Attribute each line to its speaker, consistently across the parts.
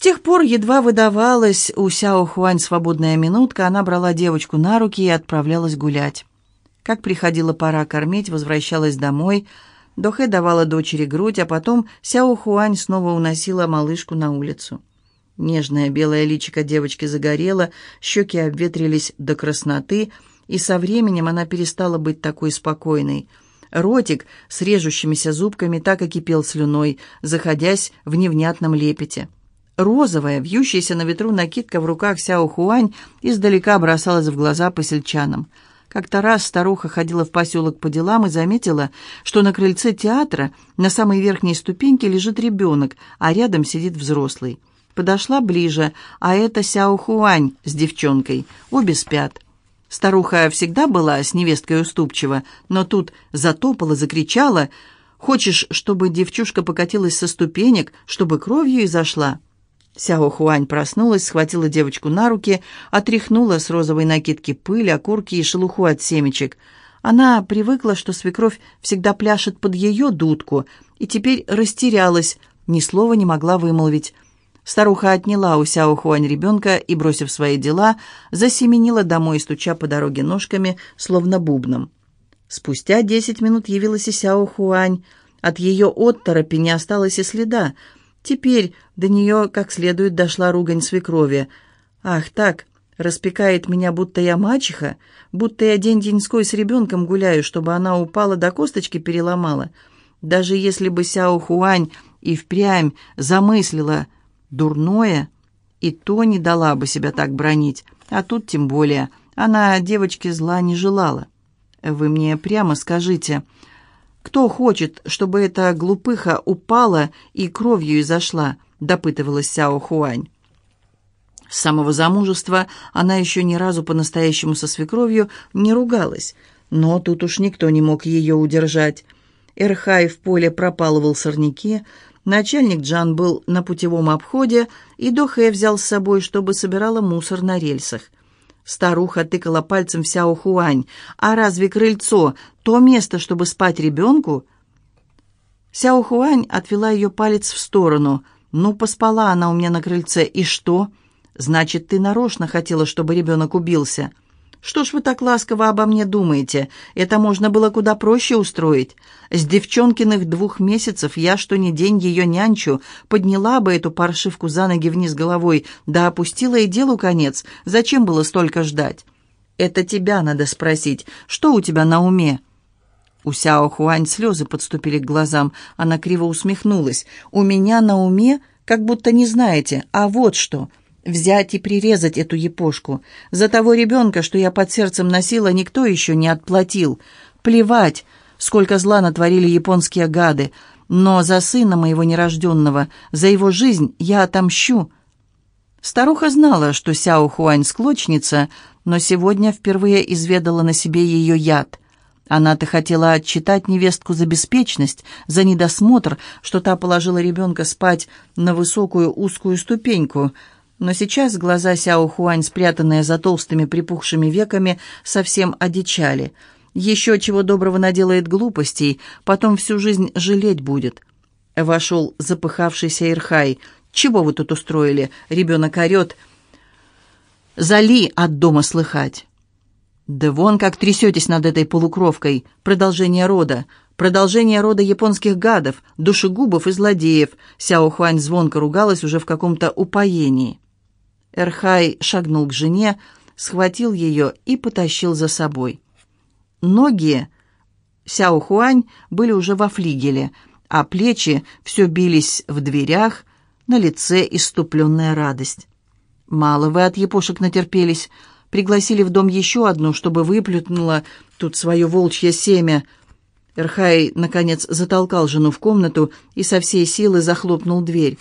Speaker 1: тех пор едва выдавалась у Сяо Хуань свободная минутка, она брала девочку на руки и отправлялась гулять. Как приходила пора кормить, возвращалась домой. Дохэ давала дочери грудь, а потом Сяо Хуань снова уносила малышку на улицу. Нежное белое личико девочки загорело, щеки обветрились до красноты, и со временем она перестала быть такой спокойной. Ротик с режущимися зубками так и кипел слюной, заходясь в невнятном лепете. Розовая, вьющаяся на ветру накидка в руках Сяо Хуань издалека бросалась в глаза посельчанам. Как-то раз старуха ходила в поселок по делам и заметила, что на крыльце театра на самой верхней ступеньке лежит ребенок, а рядом сидит взрослый. Подошла ближе, а это Сяо Хуань с девчонкой, обе спят. Старуха всегда была с невесткой уступчива, но тут затопала, закричала, «Хочешь, чтобы девчушка покатилась со ступенек, чтобы кровью изошла?» Сяо Хуань проснулась, схватила девочку на руки, отряхнула с розовой накидки пыль, окурки и шелуху от семечек. Она привыкла, что свекровь всегда пляшет под ее дудку, и теперь растерялась, ни слова не могла вымолвить. Старуха отняла у Сяо Хуань ребенка и, бросив свои дела, засеменила домой, стуча по дороге ножками, словно бубном. Спустя десять минут явилась и Сяо Хуань. От ее отторопи не осталось и следа — Теперь до нее как следует дошла ругань свекрови. «Ах так, распекает меня, будто я мачеха, будто я день-деньской с ребенком гуляю, чтобы она упала до косточки переломала. Даже если бы Сяо Хуань и впрямь замыслила дурное, и то не дала бы себя так бронить, а тут тем более она девочке зла не желала. Вы мне прямо скажите, «Кто хочет, чтобы эта глупыха упала и кровью изошла?» — допытывалась Сяо Хуань. С самого замужества она еще ни разу по-настоящему со свекровью не ругалась, но тут уж никто не мог ее удержать. Эрхай в поле пропалывал сорняки, начальник Джан был на путевом обходе, и Дохэ взял с собой, чтобы собирала мусор на рельсах. Старуха тыкала пальцем в Сяо Хуань. «А разве крыльцо — то место, чтобы спать ребенку?» Сяо Хуань отвела ее палец в сторону. «Ну, поспала она у меня на крыльце, и что? Значит, ты нарочно хотела, чтобы ребенок убился?» «Что ж вы так ласково обо мне думаете? Это можно было куда проще устроить. С девчонкиных двух месяцев я, что ни день ее нянчу, подняла бы эту паршивку за ноги вниз головой, да опустила и делу конец. Зачем было столько ждать?» «Это тебя надо спросить. Что у тебя на уме?» У Сяо Хуань слезы подступили к глазам. Она криво усмехнулась. «У меня на уме, как будто не знаете. А вот что. Взять и прирезать эту епошку. За того ребенка, что я под сердцем носила, никто еще не отплатил. Плевать, сколько зла натворили японские гады. Но за сына моего нерожденного, за его жизнь я отомщу». Старуха знала, что Сяо Хуань склочница, но сегодня впервые изведала на себе ее яд. Она-то хотела отчитать невестку за беспечность, за недосмотр, что та положила ребенка спать на высокую узкую ступеньку — но сейчас глаза Сяо Хуань, спрятанные за толстыми припухшими веками, совсем одичали. Еще чего доброго наделает глупостей, потом всю жизнь жалеть будет. Вошел запыхавшийся Ирхай. «Чего вы тут устроили? Ребенок орет. Зали от дома слыхать». «Да вон как трясетесь над этой полукровкой. Продолжение рода. Продолжение рода японских гадов, душегубов и злодеев». Сяо Хуань звонко ругалась уже в каком-то упоении. Эрхай шагнул к жене, схватил ее и потащил за собой. Ноги Сяо Хуань были уже во флигеле, а плечи все бились в дверях, на лице иступленная радость. «Мало вы от епошек натерпелись. Пригласили в дом еще одну, чтобы выплюнула тут свое волчье семя». Эрхай, наконец, затолкал жену в комнату и со всей силы захлопнул дверь.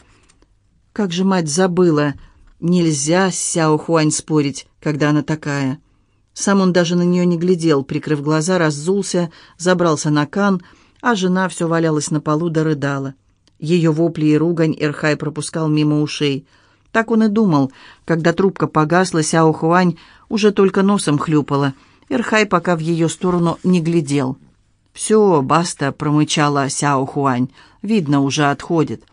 Speaker 1: «Как же мать забыла!» Нельзя с Сяо Хуань спорить, когда она такая. Сам он даже на нее не глядел, прикрыв глаза, раззулся, забрался на кан, а жена все валялась на полу да рыдала. Ее вопли и ругань Эрхай пропускал мимо ушей. Так он и думал, когда трубка погасла, Сяо Хуань уже только носом хлюпала. Эрхай пока в ее сторону не глядел. «Все, баста», — промычала Сяо Хуань, — «видно, уже отходит».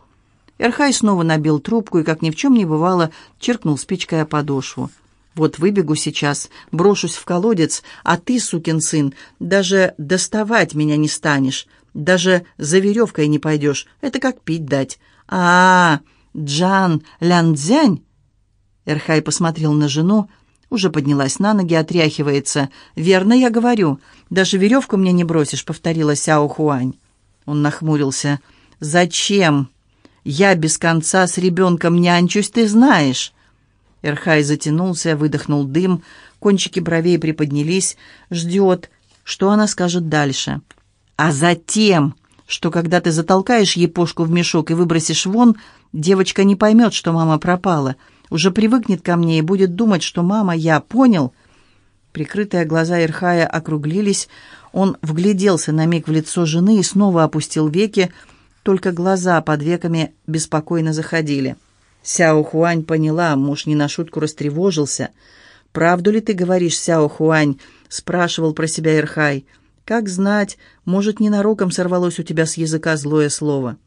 Speaker 1: Эрхай снова набил трубку и, как ни в чем не бывало, черкнул спичкой о подошву. «Вот выбегу сейчас, брошусь в колодец, а ты, сукин сын, даже доставать меня не станешь, даже за веревкой не пойдешь. Это как пить дать. а, -а, -а Джан Лянцзянь!» Эрхай посмотрел на жену, уже поднялась на ноги, отряхивается. «Верно я говорю. Даже веревку мне не бросишь», — повторила Сяо Хуань. Он нахмурился. «Зачем? Я без конца с ребенком нянчусь, ты знаешь». Эрхай затянулся, выдохнул дым, кончики бровей приподнялись, ждет, что она скажет дальше. «А затем, что когда ты затолкаешь епошку в мешок и выбросишь вон, девочка не поймет, что мама пропала» уже привыкнет ко мне и будет думать, что мама, я понял. Прикрытые глаза Ирхая округлились, он вгляделся на миг в лицо жены и снова опустил веки, только глаза под веками беспокойно заходили. Сяо Хуань поняла, муж не на шутку растревожился. «Правду ли ты говоришь, Сяо Хуань?» — спрашивал про себя Ирхай. «Как знать, может, ненароком сорвалось у тебя с языка злое слово».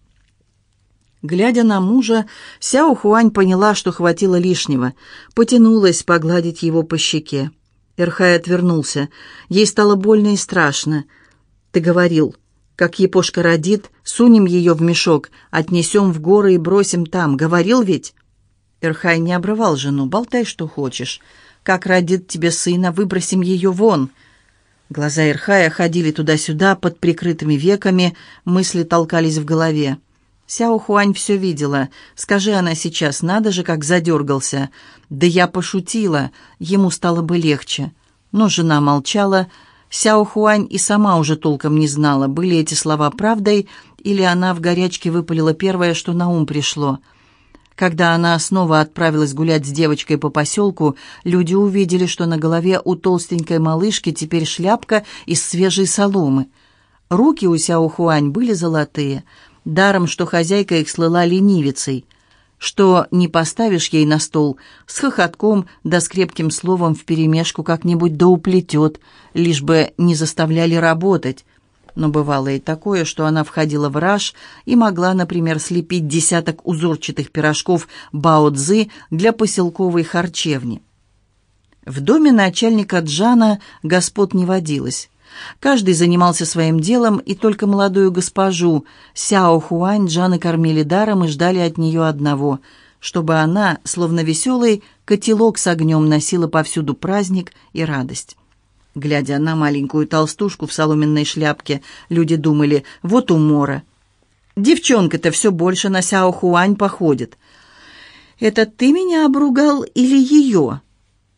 Speaker 1: Глядя на мужа, Сяо Хуань поняла, что хватило лишнего, потянулась погладить его по щеке. Эрхай отвернулся. Ей стало больно и страшно. «Ты говорил, как Епошка родит, сунем ее в мешок, отнесем в горы и бросим там. Говорил ведь?» Эрхай не обрывал жену. «Болтай, что хочешь. Как родит тебе сына, выбросим ее вон». Глаза Ирхая ходили туда-сюда под прикрытыми веками, мысли толкались в голове. Сяо Хуань все видела. Скажи она сейчас, надо же, как задергался. Да я пошутила, ему стало бы легче. Но жена молчала. Сяо Хуань и сама уже толком не знала, были эти слова правдой, или она в горячке выпалила первое, что на ум пришло. Когда она снова отправилась гулять с девочкой по поселку, люди увидели, что на голове у толстенькой малышки теперь шляпка из свежей соломы. Руки у Сяо Хуань были золотые — даром, что хозяйка их слыла ленивицей, что не поставишь ей на стол с хохотком да с крепким словом вперемешку как-нибудь да уплетет, лишь бы не заставляли работать. Но бывало и такое, что она входила в раж и могла, например, слепить десяток узорчатых пирожков бао-дзы для поселковой харчевни. В доме начальника Джана господ не водилось. Каждый занимался своим делом, и только молодую госпожу Сяо Хуань Джаны кормили даром и ждали от нее одного, чтобы она, словно веселый, котелок с огнем носила повсюду праздник и радость. Глядя на маленькую толстушку в соломенной шляпке, люди думали, вот умора. Девчонка-то все больше на Сяо Хуань походит. «Это ты меня обругал или ее?»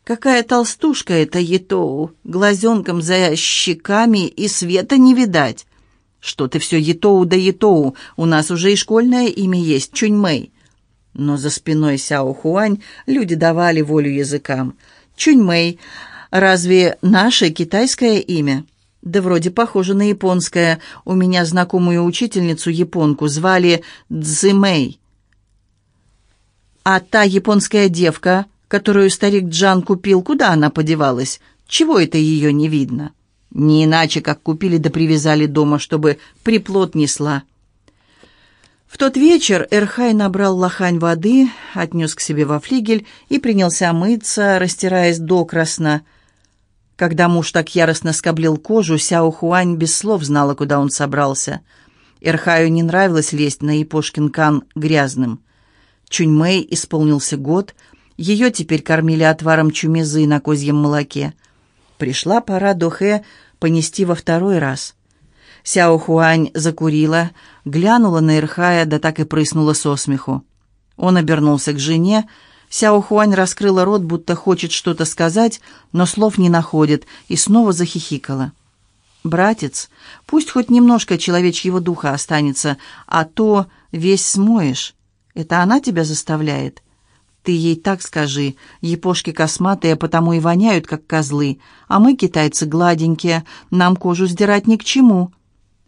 Speaker 1: Какая толстушка эта Етоу, глазенком за щеками и света не видать. Что ты все Етоу да Етоу, у нас уже и школьное имя есть, Чуньмэй. Но за спиной Сяо Хуань люди давали волю языкам. Чуньмэй, разве наше китайское имя? Да вроде похоже на японское. У меня знакомую учительницу японку звали Цзимэй. А та японская девка, которую старик Джан купил, куда она подевалась? Чего это ее не видно? Не иначе, как купили да привязали дома, чтобы приплод несла. В тот вечер Эрхай набрал лохань воды, отнес к себе во флигель и принялся мыться, растираясь докрасно. Когда муж так яростно скоблил кожу, Сяо Хуань без слов знала, куда он собрался. Эрхаю не нравилось лезть на Япошкин кан грязным. Чуньмэй исполнился год — ее теперь кормили отваром чумезы на козьем молоке. Пришла пора Дохе понести во второй раз. Сяо Хуань закурила, глянула на Ирхая, да так и прыснула со смеху. Он обернулся к жене. Сяо Хуань раскрыла рот, будто хочет что-то сказать, но слов не находит, и снова захихикала. «Братец, пусть хоть немножко человечьего духа останется, а то весь смоешь. Это она тебя заставляет?» Ты ей так скажи. Япошки косматые, потому и воняют, как козлы. А мы, китайцы, гладенькие, нам кожу сдирать ни к чему».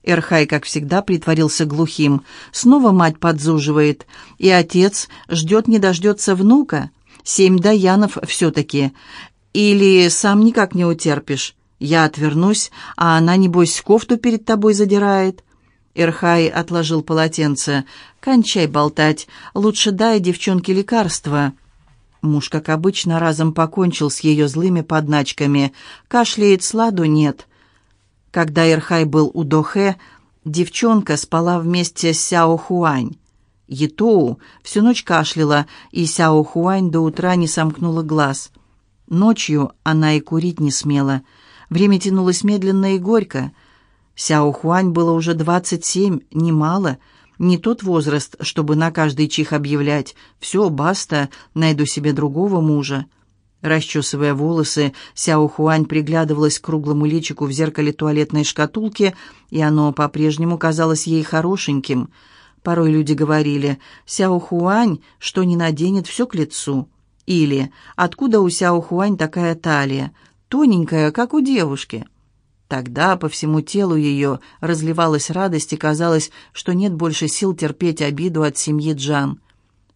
Speaker 1: Эрхай, как всегда, притворился глухим. Снова мать подзуживает. И отец ждет не дождется внука. Семь даянов все-таки. Или сам никак не утерпишь. Я отвернусь, а она, небось, кофту перед тобой задирает. Эрхай отложил полотенце. «Кончай болтать. Лучше дай девчонке лекарство». Муж, как обычно, разом покончил с ее злыми подначками. Кашляет, сладу нет. Когда Эрхай был у Дохе, девчонка спала вместе с Сяо Хуань. Етоу всю ночь кашляла, и Сяо Хуань до утра не сомкнула глаз. Ночью она и курить не смела. Время тянулось медленно и горько. Сяо Хуань было уже двадцать семь, немало — не тот возраст, чтобы на каждый чих объявлять «все, баста, найду себе другого мужа». Расчесывая волосы, Сяо Хуань приглядывалась к круглому личику в зеркале туалетной шкатулки, и оно по-прежнему казалось ей хорошеньким. Порой люди говорили «Сяо Хуань, что не наденет, все к лицу». Или «Откуда у Сяо Хуань такая талия? Тоненькая, как у девушки». Тогда по всему телу ее разливалась радость и казалось, что нет больше сил терпеть обиду от семьи Джан.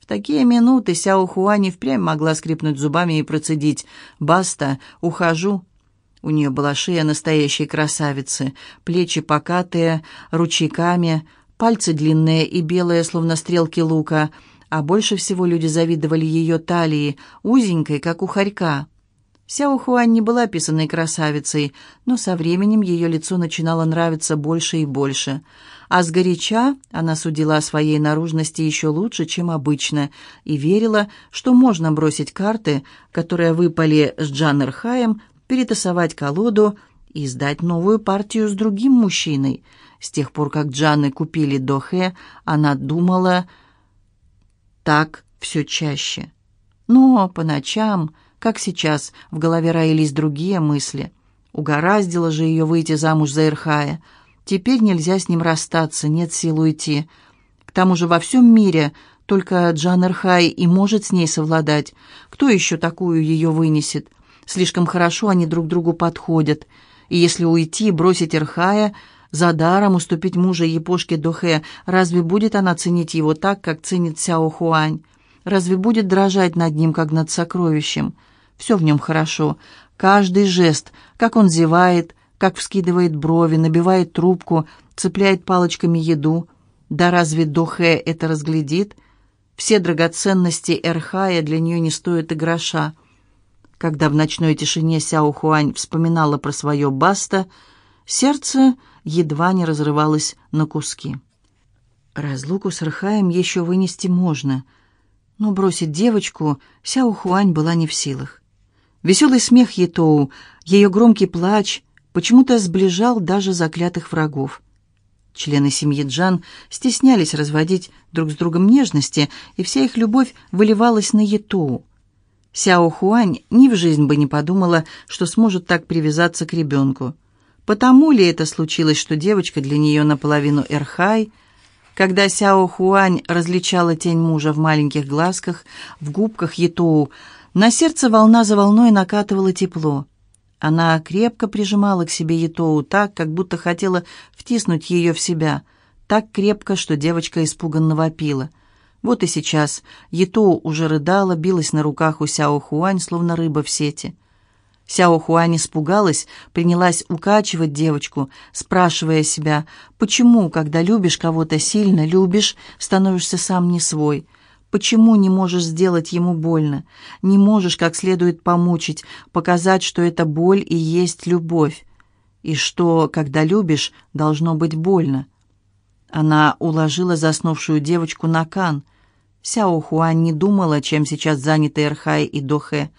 Speaker 1: В такие минуты Сяо Хуани впрямь могла скрипнуть зубами и процедить «Баста, ухожу». У нее была шея настоящей красавицы, плечи покатые, ручейками, пальцы длинные и белые, словно стрелки лука, а больше всего люди завидовали ее талии, узенькой, как у хорька. Сяо Хуань не была писанной красавицей, но со временем ее лицо начинало нравиться больше и больше. А сгоряча она судила о своей наружности еще лучше, чем обычно, и верила, что можно бросить карты, которые выпали с Джан Эрхаем, перетасовать колоду и сдать новую партию с другим мужчиной. С тех пор, как Джаны купили Дохе, она думала так все чаще. Но по ночам... Как сейчас, в голове роились другие мысли. Угораздило же ее выйти замуж за Ирхая. Теперь нельзя с ним расстаться, нет сил уйти. К тому же во всем мире только Джан Ирхай и может с ней совладать. Кто еще такую ее вынесет? Слишком хорошо они друг другу подходят. И если уйти, бросить Ирхая, за даром уступить мужа Япошке Дохе, разве будет она ценить его так, как ценит Сяо Хуань? Разве будет дрожать над ним, как над сокровищем? Все в нем хорошо. Каждый жест, как он зевает, как вскидывает брови, набивает трубку, цепляет палочками еду. Да разве Дохе это разглядит? Все драгоценности Эрхая для нее не стоят и гроша. Когда в ночной тишине Сяо Хуань вспоминала про свое баста, сердце едва не разрывалось на куски. Разлуку с Эрхаем еще вынести можно, но бросить девочку Сяо Хуань была не в силах. Веселый смех Етоу, ее громкий плач почему-то сближал даже заклятых врагов. Члены семьи Джан стеснялись разводить друг с другом нежности, и вся их любовь выливалась на Етоу. Сяо Хуань ни в жизнь бы не подумала, что сможет так привязаться к ребенку. Потому ли это случилось, что девочка для нее наполовину Эрхай? Когда Сяо Хуань различала тень мужа в маленьких глазках, в губках Етоу, на сердце волна за волной накатывало тепло. Она крепко прижимала к себе Етоу так, как будто хотела втиснуть ее в себя, так крепко, что девочка испуганно вопила. Вот и сейчас Етоу уже рыдала, билась на руках у Сяо Хуань, словно рыба в сети. Сяо Хуань испугалась, принялась укачивать девочку, спрашивая себя, почему, когда любишь кого-то сильно, любишь, становишься сам не свой – Почему не можешь сделать ему больно? Не можешь как следует помучить, показать, что это боль и есть любовь? И что, когда любишь, должно быть больно? Она уложила заснувшую девочку на кан. Сяо Хуань не думала, чем сейчас заняты Эрхай и Дохе.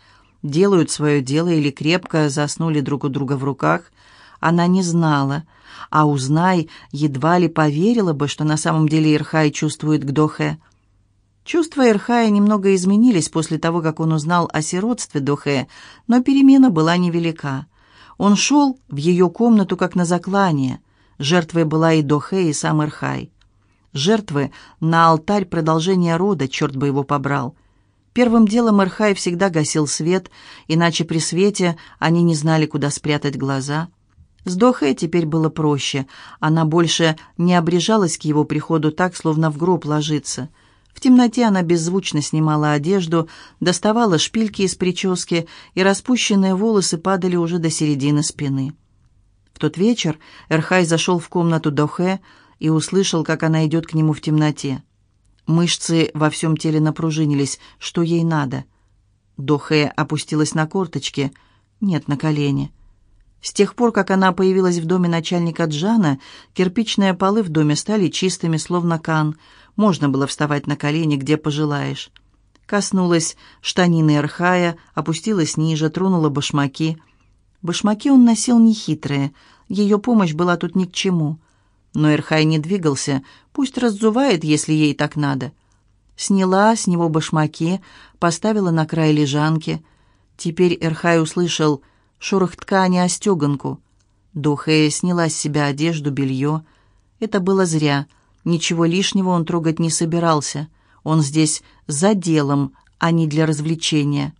Speaker 1: Делают свое дело или крепко заснули друг у друга в руках. Она не знала, а узнай, едва ли поверила бы, что на самом деле Эрхай чувствует к Дохе. Чувства Эрхая немного изменились после того, как он узнал о сиротстве Дохе, но перемена была невелика. Он шел в ее комнату как на заклание. Жертвой была и Дохе, и сам Эрхай. Жертвы на алтарь продолжения рода, черт бы его побрал. Первым делом Эрхай всегда гасил свет, иначе при свете они не знали, куда спрятать глаза. С Дохе теперь было проще. Она больше не обрежалась к его приходу так, словно в гроб ложится. В темноте она беззвучно снимала одежду, доставала шпильки из прически, и распущенные волосы падали уже до середины спины. В тот вечер Эрхай зашел в комнату Дохе и услышал, как она идет к нему в темноте. Мышцы во всем теле напружинились. Что ей надо? Дохе опустилась на корточки. Нет, на колени. С тех пор, как она появилась в доме начальника Джана, кирпичные полы в доме стали чистыми, словно кан. Можно было вставать на колени, где пожелаешь. Коснулась штанины Эрхая, опустилась ниже, тронула башмаки. Башмаки он носил нехитрые, ее помощь была тут ни к чему. Но Эрхай не двигался, пусть раззувает, если ей так надо. Сняла с него башмаки, поставила на край лежанки. Теперь Эрхай услышал шорох ткани о стеганку. Дохея сняла с себя одежду, белье. Это было зря. Ничего лишнего он трогать не собирался. Он здесь за делом, а не для развлечения.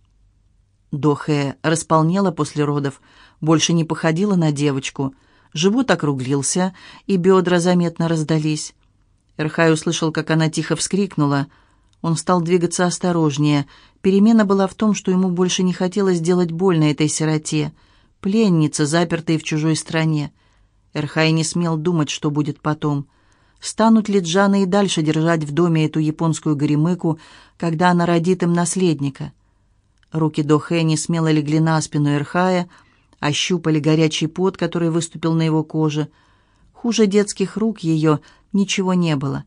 Speaker 1: Дохея располнела после родов, больше не походила на девочку. Живот округлился, и бедра заметно раздались. Эрхай услышал, как она тихо вскрикнула. Он стал двигаться осторожнее. Перемена была в том, что ему больше не хотелось делать больно этой сироте. Пленница, запертая в чужой стране. Эрхай не смел думать, что будет потом. Станут ли Джаны и дальше держать в доме эту японскую горемыку, когда она родит им наследника? Руки Дохэ не смело легли на спину Эрхая, ощупали горячий пот, который выступил на его коже. Хуже детских рук ее ничего не было.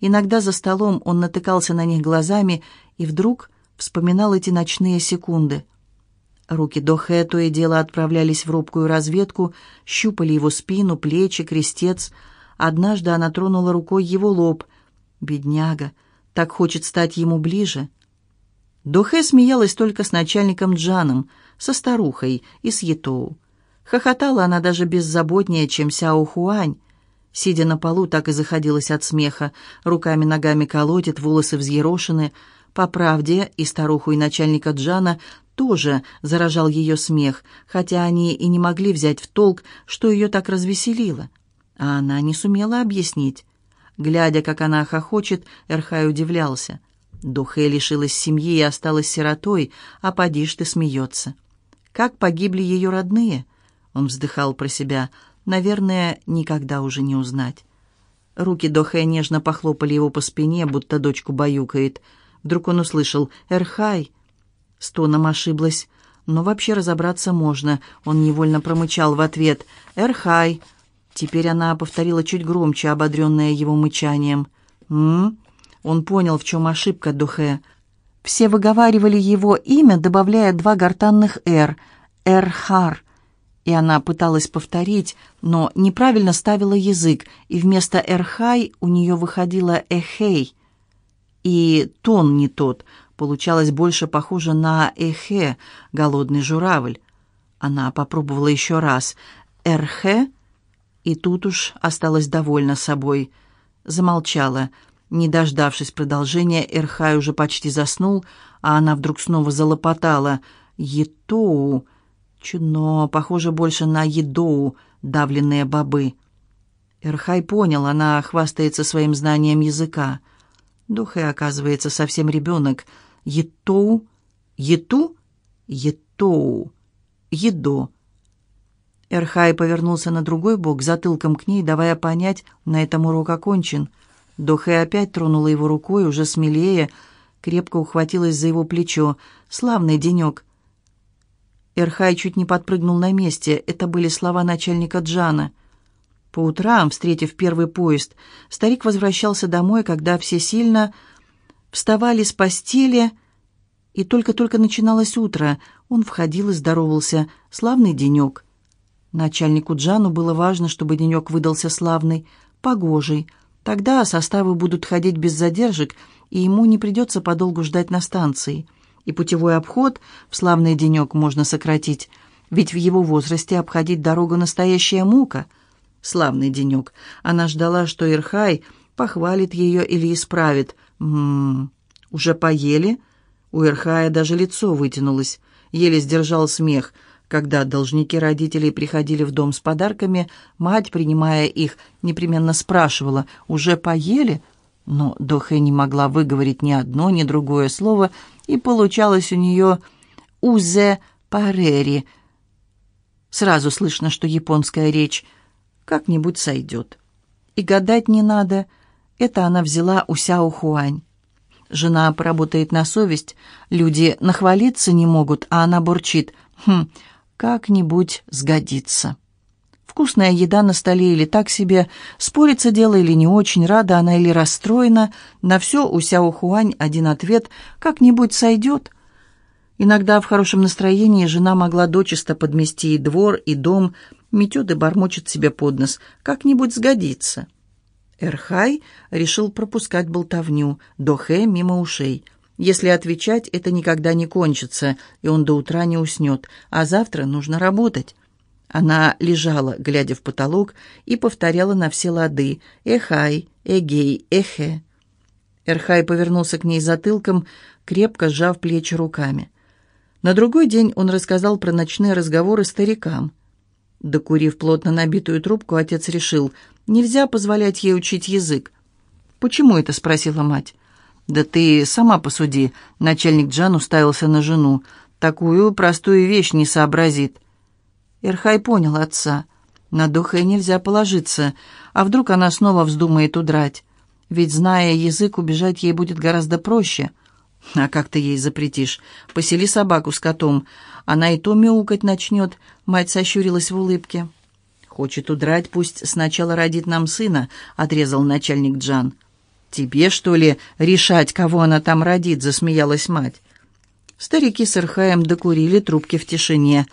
Speaker 1: Иногда за столом он натыкался на них глазами и вдруг вспоминал эти ночные секунды. Руки Дохэ то и дело отправлялись в робкую разведку, щупали его спину, плечи, крестец. Однажды она тронула рукой его лоб. «Бедняга, так хочет стать ему ближе». Дохэ смеялась только с начальником Джаном, со старухой и с Етоу. Хохотала она даже беззаботнее, чем Сяо Хуань. Сидя на полу, так и заходилась от смеха. Руками-ногами колотит, волосы взъерошены. По правде, и старуху, и начальника Джана тоже заражал ее смех, хотя они и не могли взять в толк, что ее так развеселило. А она не сумела объяснить. Глядя, как она хохочет, Эрхай удивлялся. Духе лишилась семьи и осталась сиротой, а поди ж ты смеется. Как погибли ее родные? Он вздыхал про себя. Наверное, никогда уже не узнать. Руки Дохе нежно похлопали его по спине, будто дочку баюкает. Вдруг он услышал «Эрхай!» С тоном ошиблась, но вообще разобраться можно. Он невольно промычал в ответ «Эрхай!» Теперь она повторила чуть громче, ободренная его мычанием. «М?», Он понял, в чем ошибка Духе. Все выговаривали его имя, добавляя два гортанных «р» — «эрхар». И она пыталась повторить, но неправильно ставила язык, и вместо «эрхай» у нее выходило «эхей». И тон не тот, получалось больше похоже на «эхе», голодный журавль. Она попробовала еще раз «эрхе», и тут уж осталась довольна собой. Замолчала — не дождавшись продолжения, Эрхай уже почти заснул, а она вдруг снова залопотала. «Етоу!» Чудно, похоже больше на едоу, давленные бобы. Эрхай понял, она хвастается своим знанием языка. Духе, оказывается, совсем ребенок. Етоу? Ету? Етоу. Едо. Эрхай повернулся на другой бок, затылком к ней, давая понять, на этом урок окончен — Дохэ опять тронула его рукой, уже смелее, крепко ухватилась за его плечо. «Славный денек!» Эрхай чуть не подпрыгнул на месте. Это были слова начальника Джана. По утрам, встретив первый поезд, старик возвращался домой, когда все сильно вставали с постели, и только-только начиналось утро. Он входил и здоровался. «Славный денек!» Начальнику Джану было важно, чтобы денек выдался славный, погожий, Тогда составы будут ходить без задержек, и ему не придется подолгу ждать на станции. И путевой обход в славный денек можно сократить, ведь в его возрасте обходить дорогу настоящая мука. Славный денек. Она ждала, что Ирхай похвалит ее или исправит. «М-м, уже поели?» У Ирхая даже лицо вытянулось. Еле сдержал смех – когда должники родителей приходили в дом с подарками, мать, принимая их, непременно спрашивала, «Уже поели?» Но Дохэ не могла выговорить ни одно, ни другое слово, и получалось у нее «узе парери». Сразу слышно, что японская речь как-нибудь сойдет. И гадать не надо. Это она взяла у Сяо Хуань. Жена поработает на совесть, люди нахвалиться не могут, а она бурчит. Хм, как-нибудь сгодится. Вкусная еда на столе или так себе, спорится дело или не очень, рада она или расстроена, на все у Сяо Хуань один ответ «как-нибудь сойдет». Иногда в хорошем настроении жена могла дочисто подмести и двор, и дом, метет и бормочет себе под нос «как-нибудь сгодится». Эрхай решил пропускать болтовню, Дохе мимо ушей. Если отвечать, это никогда не кончится, и он до утра не уснет, а завтра нужно работать. Она лежала, глядя в потолок, и повторяла на все лады «Эхай», «Эгей», «Эхе». Эрхай повернулся к ней затылком, крепко сжав плечи руками. На другой день он рассказал про ночные разговоры старикам. Докурив плотно набитую трубку, отец решил, нельзя позволять ей учить язык. «Почему это?» — спросила мать. «Да ты сама посуди», — начальник Джан уставился на жену. «Такую простую вещь не сообразит». Эрхай понял отца. На Духе нельзя положиться, а вдруг она снова вздумает удрать? Ведь, зная язык, убежать ей будет гораздо проще. А как ты ей запретишь? Посели собаку с котом. Она и то мяукать начнет, мать сощурилась в улыбке. «Хочет удрать, пусть сначала родит нам сына», — отрезал начальник Джан. «Тебе, что ли, решать, кого она там родит?» — засмеялась мать. Старики с Ирхаем докурили трубки в тишине.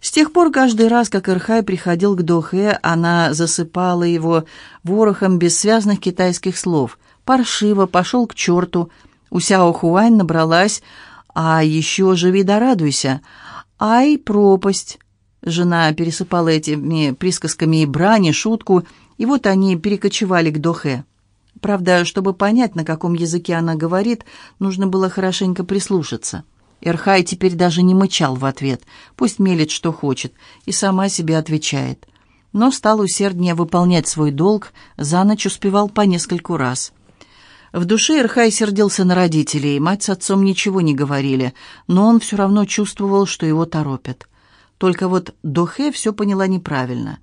Speaker 1: С тех пор каждый раз, как Ирхай приходил к Дохе, она засыпала его ворохом бессвязных китайских слов. «Паршиво, пошел к черту». У Сяо Хуань набралась а еще живи да радуйся. Ай, пропасть. Жена пересыпала этими присказками и брани, шутку, и вот они перекочевали к Дохе. Правда, чтобы понять, на каком языке она говорит, нужно было хорошенько прислушаться. Эрхай теперь даже не мычал в ответ, пусть мелет, что хочет, и сама себе отвечает. Но стал усерднее выполнять свой долг, за ночь успевал по нескольку раз. В душе Ирхай сердился на родителей, мать с отцом ничего не говорили, но он все равно чувствовал, что его торопят. Только вот Дохе все поняла неправильно.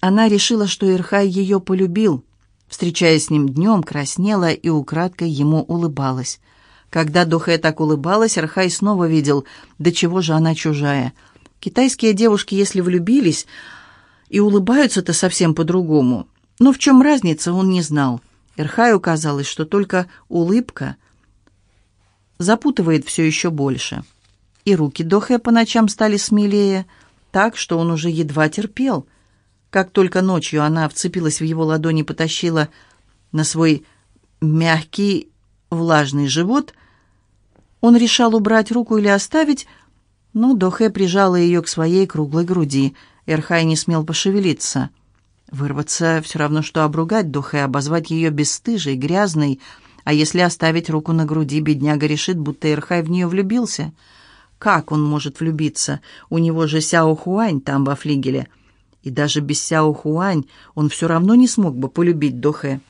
Speaker 1: Она решила, что Ирхай ее полюбил. Встречаясь с ним днем, краснела и украдкой ему улыбалась. Когда Дохе так улыбалась, Ирхай снова видел, до чего же она чужая. Китайские девушки, если влюбились, и улыбаются-то совсем по-другому. Но в чем разница, он не знал. Эрхаю казалось, что только улыбка запутывает все еще больше. И руки Дохе по ночам стали смелее, так, что он уже едва терпел. Как только ночью она вцепилась в его ладони и потащила на свой мягкий влажный живот, он решал убрать руку или оставить, но Дохе прижала ее к своей круглой груди. Эрхай не смел пошевелиться — Вырваться все равно, что обругать Духе, обозвать ее бесстыжей, грязной. А если оставить руку на груди, бедняга решит, будто Ирхай в нее влюбился. Как он может влюбиться? У него же Сяо Хуань там во флигеле. И даже без Сяо Хуань он все равно не смог бы полюбить Дохе.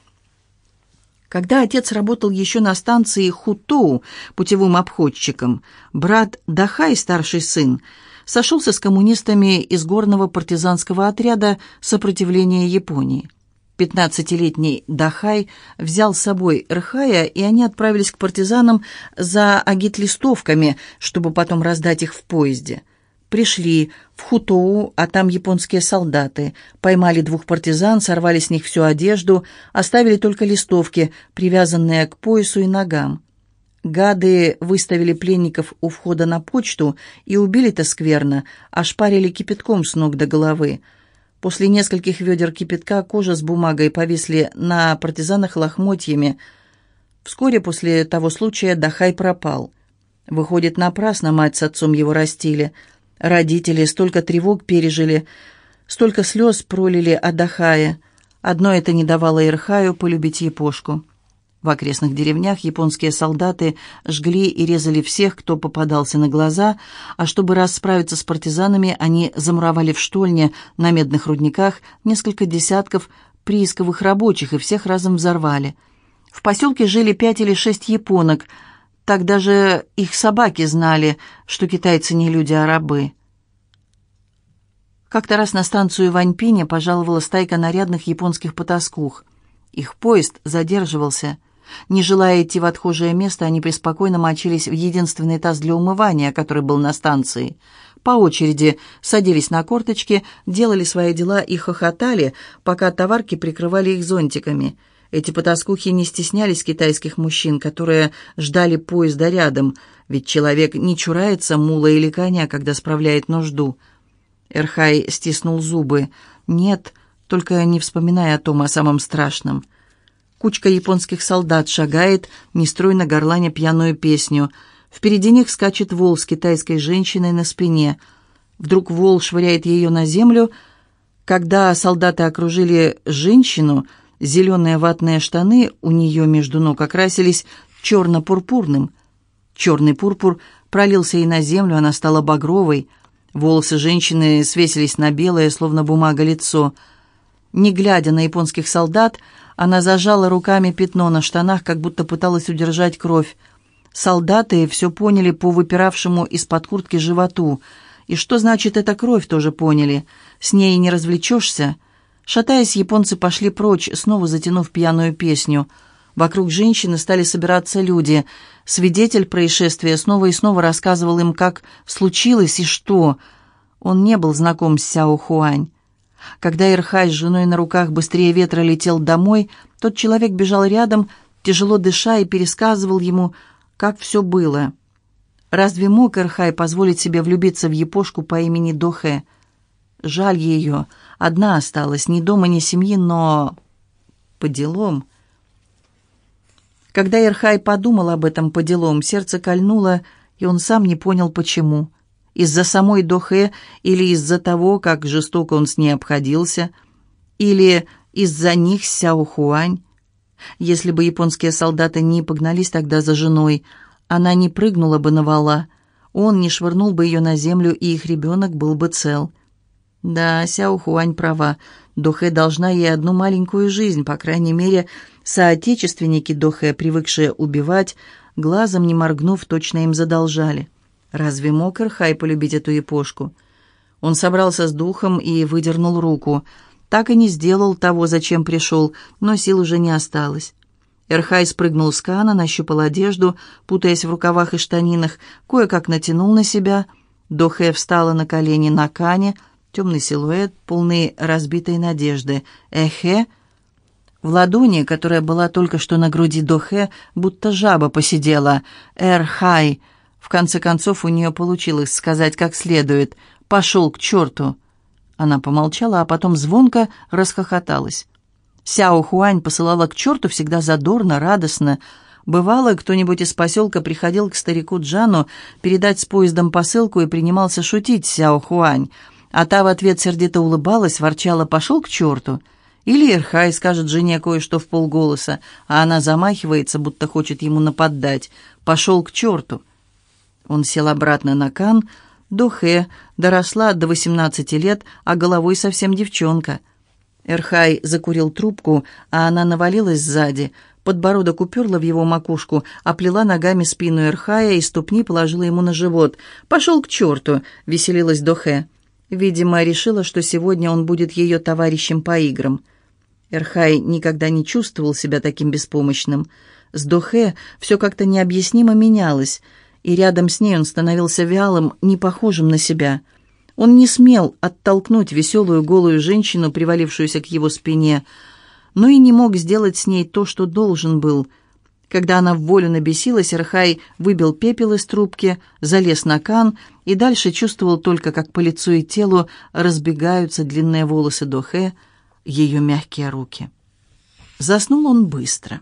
Speaker 1: Когда отец работал еще на станции Хутоу путевым обходчиком, брат Дахай, старший сын, сошелся с коммунистами из горного партизанского отряда сопротивления Японии. Пятнадцатилетний Дахай взял с собой Рхая, и они отправились к партизанам за агит-листовками, чтобы потом раздать их в поезде. Пришли в Хутоу, а там японские солдаты. Поймали двух партизан, сорвали с них всю одежду, оставили только листовки, привязанные к поясу и ногам. Гады выставили пленников у входа на почту и убили-то скверно, ошпарили кипятком с ног до головы. После нескольких ведер кипятка кожа с бумагой повисли на партизанах лохмотьями. Вскоре после того случая Дахай пропал. Выходит, напрасно мать с отцом его растили. Родители столько тревог пережили, столько слез пролили о Дахае. Одно это не давало Ирхаю полюбить Япошку. В окрестных деревнях японские солдаты жгли и резали всех, кто попадался на глаза, а чтобы расправиться с партизанами, они замуровали в штольне на медных рудниках несколько десятков приисковых рабочих и всех разом взорвали. В поселке жили пять или шесть японок, так даже их собаки знали, что китайцы не люди, а рабы. Как-то раз на станцию Ваньпине пожаловала стайка нарядных японских потаскух. Их поезд задерживался. Не желая идти в отхожее место, они преспокойно мочились в единственный таз для умывания, который был на станции. По очереди садились на корточки, делали свои дела и хохотали, пока товарки прикрывали их зонтиками. Эти потаскухи не стеснялись китайских мужчин, которые ждали поезда рядом, ведь человек не чурается мула или коня, когда справляет нужду. Эрхай стиснул зубы. «Нет, только не вспоминая о том, о самом страшном». Кучка японских солдат шагает, нестройно горланя пьяную песню. Впереди них скачет вол с китайской женщиной на спине. Вдруг вол швыряет ее на землю. Когда солдаты окружили женщину, зеленые ватные штаны у нее между ног окрасились черно-пурпурным. Черный пурпур пролился и на землю, она стала багровой — Волосы женщины свесились на белое, словно бумага, лицо. Не глядя на японских солдат, она зажала руками пятно на штанах, как будто пыталась удержать кровь. Солдаты все поняли по выпиравшему из-под куртки животу. И что значит эта кровь, тоже поняли. С ней не развлечешься. Шатаясь, японцы пошли прочь, снова затянув пьяную песню — Вокруг женщины стали собираться люди. Свидетель происшествия снова и снова рассказывал им, как случилось и что. Он не был знаком с Сяо Хуань. Когда Ирхай с женой на руках быстрее ветра летел домой, тот человек бежал рядом, тяжело дыша, и пересказывал ему, как все было. Разве мог Ирхай позволить себе влюбиться в япошку по имени Дохе? Жаль ее. Одна осталась, ни дома, ни семьи, но... По делам... Когда Ирхай подумал об этом по делам, сердце кольнуло, и он сам не понял, почему. Из-за самой Дохе или из-за того, как жестоко он с ней обходился, или из-за них Сяо Хуань. Если бы японские солдаты не погнались тогда за женой, она не прыгнула бы на вала, он не швырнул бы ее на землю, и их ребенок был бы цел. Да, Сяо Хуань права, Дохе должна ей одну маленькую жизнь, по крайней мере, Соотечественники Дохе, привыкшие убивать, глазом не моргнув, точно им задолжали. Разве мог Ирхай полюбить эту епошку? Он собрался с духом и выдернул руку. Так и не сделал того, зачем пришел, но сил уже не осталось. Эрхай спрыгнул с кана, нащупал одежду, путаясь в рукавах и штанинах, кое-как натянул на себя. Дохе встала на колени на кане, темный силуэт, полный разбитой надежды. «Эхе!» В ладони, которая была только что на груди Дохе, будто жаба посидела. «Эр-хай!» В конце концов у нее получилось сказать как следует. «Пошел к черту!» Она помолчала, а потом звонко расхохоталась. Сяо Хуань посылала к черту всегда задорно, радостно. Бывало, кто-нибудь из поселка приходил к старику Джану передать с поездом посылку и принимался шутить Сяо Хуань, а та в ответ сердито улыбалась, ворчала «пошел к черту». Или Ирхай скажет жене кое-что в полголоса, а она замахивается, будто хочет ему нападать. «Пошел к черту!» Он сел обратно на кан. Дохе доросла до 18 лет, а головой совсем девчонка. Эрхай закурил трубку, а она навалилась сзади. Подбородок уперла в его макушку, оплела ногами спину Эрхая и ступни положила ему на живот. «Пошел к черту!» — веселилась Дохе. Видимо, решила, что сегодня он будет ее товарищем по играм. Эрхай никогда не чувствовал себя таким беспомощным. С Дохе все как-то необъяснимо менялось, и рядом с ней он становился вялым, не похожим на себя. Он не смел оттолкнуть веселую голую женщину, привалившуюся к его спине, но и не мог сделать с ней то, что должен был. Когда она в волю набесилась, Эрхай выбил пепел из трубки, залез на кан и дальше чувствовал только, как по лицу и телу разбегаются длинные волосы Дохе, ее мягкие руки. Заснул он быстро.